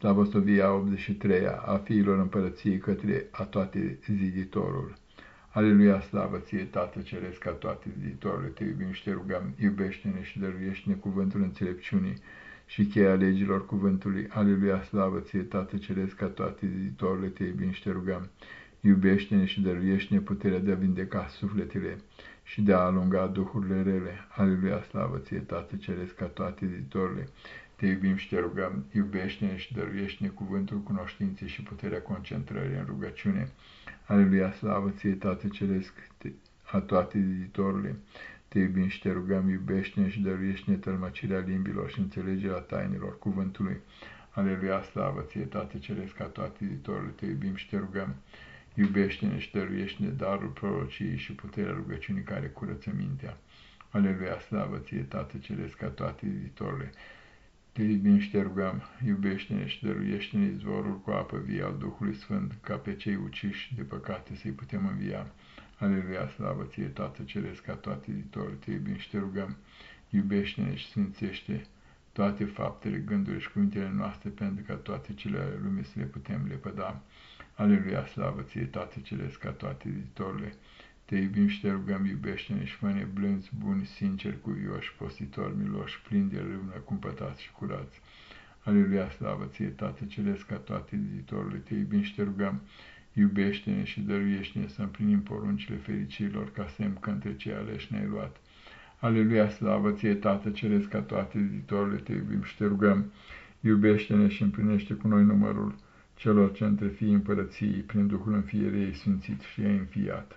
Slavosovia 83 a fiilor împărăției către a toate ziditorul. Aleluia, slavă ție, Tată Ceresc, ca toate ziditorul, te iubim și te rugăm, iubește-ne și dăruiește-ne cuvântul înțelepciunii și cheia legilor cuvântului. Aleluia, slavă ție, Tată Ceresc, ca toate ziditorul, te iubim și te rugăm, iubește-ne și dăruiește-ne puterea de a vindeca sufletele și de a alunga duhurile rele. Aleluia, slavă ție, Tată Ceresc, ca toate zitorile. Te iubim și te rugăm, iubește-ne și dăruiește-ne cuvântul cunoștinței și puterea concentrării în rugăciune. Aleluia, slavă ție, Tată Ceresc, a toate zitorile. Te iubim și te rugăm, iubește-ne și dăruiește-ne tălmăcirea limbilor și înțelegerea tainelor cuvântului. Aleluia, slavă ție, Tată Ceresc, a toate zitorile. Te iubim și te rugăm, Iubește-ne și dăruiește-ne darul prorociei și puterea rugăciunii care curăță mintea. Aleluia, slavă ție, Tată Ceresc, ca toate viitorile. Te iubim și te rugăm, iubește-ne și dăruiește-ne izvorul cu apă vie al Duhului Sfânt, ca pe cei uciși de păcate să-i putem învia. Aleluia, slavă ție, Tată Ceresc, ca toate viitorile. Te iubim și te rugăm, iubește-ne și sfințește toate faptele, gândurile și cuvintele noastre, pentru ca toate cele ale lumii să le putem lepăda. Aleluia, slavă ție, Tată Ceresc, ca toate editorile. Te iubim și te rugăm, iubește-ne și fă-ne blânzi, buni, sinceri, cuvioși, postitori, miloși, plini de râvnă, cumpătați și curați. Aleluia, slavă ție, Tată Ceresc, ca toate editorile. Te iubim și te rugăm, iubește-ne și dăruiește-ne să împlinim poruncile fericirilor, ca semn că între cei aleși ne-ai luat. Aleluia, slavă ție, Tată Ceresc, ca toate editorile. Te iubim și te rugăm, iubește-ne și împlinește cu noi numărul celor ce între fii împărăției, prin Duhul înfierii sfințit și ei înfiat.